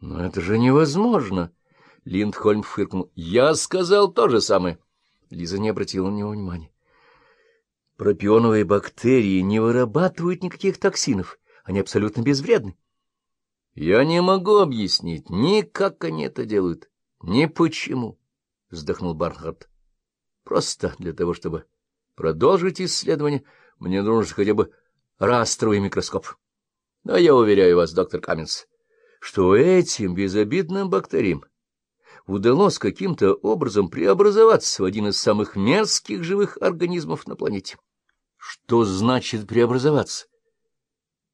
— Но это же невозможно! — Линдхольм фыркнул. — Я сказал то же самое. Лиза не обратила на него внимания. Пропионовые бактерии не вырабатывают никаких токсинов. Они абсолютно безвредны. Я не могу объяснить ни как они это делают, ни почему, — вздохнул Барнхард. Просто для того, чтобы продолжить исследование, мне нужен хотя бы растровый микроскоп. Но я уверяю вас, доктор Каменс, что этим безобидным бактериям удалось каким-то образом преобразоваться в один из самых мерзких живых организмов на планете. Что значит преобразоваться?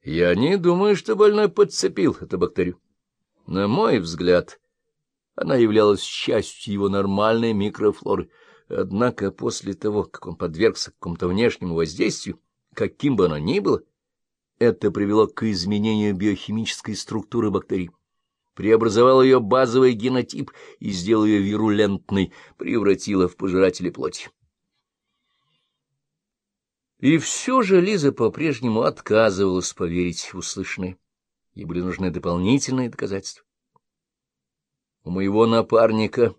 Я не думаю, что больной подцепил эту бактерию. На мой взгляд, она являлась частью его нормальной микрофлоры. Однако после того, как он подвергся какому-то внешнему воздействию, каким бы оно ни было, это привело к изменению биохимической структуры бактерий, преобразовало ее базовый генотип и сделало ее вирулентной, превратило в пожирателя плоти. И все же Лиза по-прежнему отказывалась поверить в услышанное. Ей были нужны дополнительные доказательства. У моего напарника,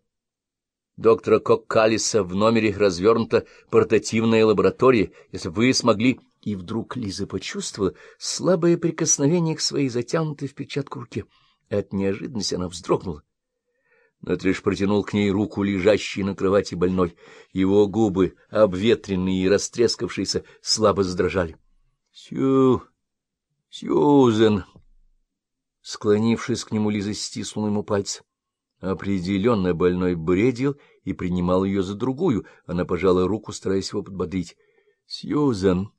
доктора Коккалиса, в номере развернута портативная лаборатория. Если вы смогли... И вдруг Лиза почувствовала слабое прикосновение к своей затянутой в перчатку руке. От неожиданности она вздрогнула. Натриш протянул к ней руку, лежащей на кровати больной. Его губы, обветренные и растрескавшиеся, слабо задрожали. — Сью... Сьюзен... Склонившись к нему, Лиза стиснула ему пальцы. Определенно больной бредил и принимал ее за другую. Она пожала руку, стараясь его подбодрить. — Сьюзен,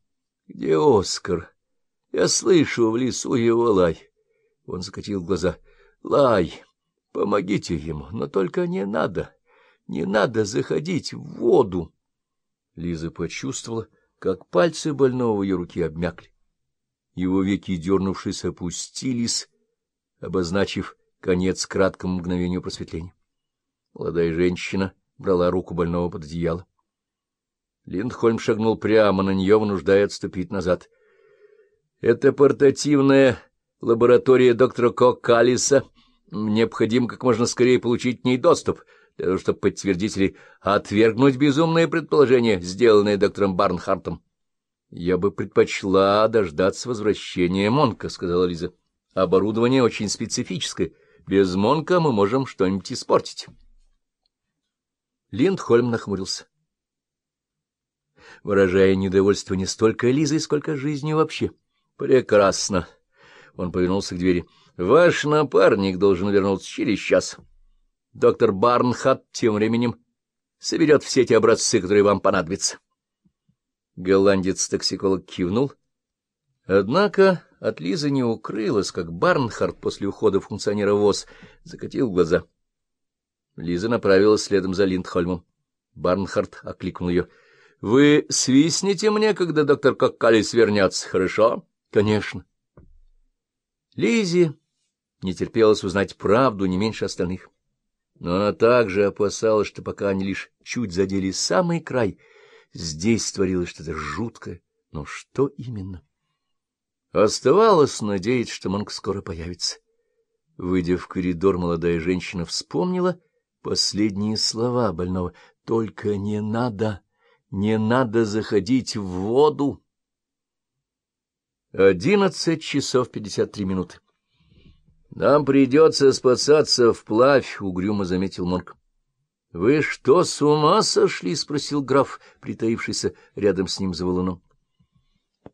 где Оскар? Я слышу в лесу его лай. Он закатил глаза. — Лай! Помогите ему, но только не надо, не надо заходить в воду. Лиза почувствовала, как пальцы больного ее руке обмякли. Его веки, дернувшись, опустились, обозначив конец краткому мгновению просветления. Молодая женщина брала руку больного под одеяло. Линдхольм шагнул прямо на нее, вынуждая отступить назад. — Это портативная лаборатория доктора Кокалиса Необходимо как можно скорее получить к ней доступ, для того, чтобы подтвердить или отвергнуть безумное предположение, сделанное доктором Барнхартом. — Я бы предпочла дождаться возвращения Монка, — сказала Лиза. — Оборудование очень специфическое. Без Монка мы можем что-нибудь испортить. Линдхольм нахмурился, выражая недовольство не столько Лизой, сколько жизнью вообще. — Прекрасно. Он повернулся к двери. Ваш напарник должен вернуться через час. Доктор Барнхат тем временем соберет все эти образцы, которые вам понадобятся. Голландец-токсиколог кивнул. Однако от Лизы не укрылось, как Барнхарт после ухода функционера ВОЗ закатил глаза. Лиза направилась следом за Линдхольмом. Барнхарт окликнул ее. — Вы свистните мне, когда доктор Коккалис вернется, хорошо? — Конечно. Лизе не терпелось узнать правду не меньше остальных. Но она также опасалась, что пока они лишь чуть задели самый край, здесь творилось что-то жуткое. Но что именно? Оставалось надеяться, что Монк скоро появится. Выйдя в коридор, молодая женщина вспомнила последние слова больного. «Только не надо, не надо заходить в воду!» Одиннадцать часов пятьдесят три минуты. — Нам придется спасаться вплавь, — угрюмо заметил Монк. — Вы что, с ума сошли? — спросил граф, притаившийся рядом с ним за валуном.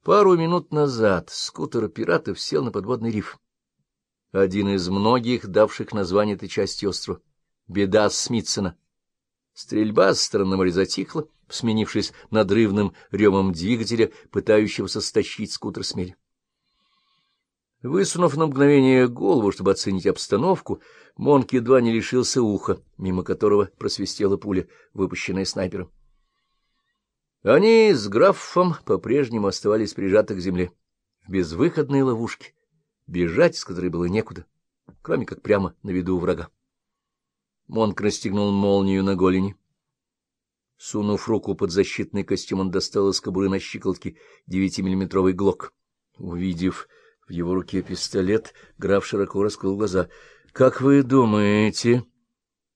Пару минут назад скутер пиратов сел на подводный риф. Один из многих, давших название этой части острова. Беда Смитсона. Стрельба с стороны моря затихла, сменившись надрывным ревом двигателя, пытающегося стащить скутер с мели. Высунув на мгновение голову, чтобы оценить обстановку, Монк едва не лишился уха, мимо которого просвистела пуля, выпущенная снайпером. Они с графом по-прежнему оставались прижаты к земле, в безвыходной ловушке, бежать с которой было некуда, кроме как прямо на виду врага. Монк расстегнул молнию на голени. Сунув руку под защитный костюм, он достал из кобуры на щиколотке девятимиллиметровый глок. Увидев в его руке пистолет, граф широко раскрыл глаза. Как вы думаете,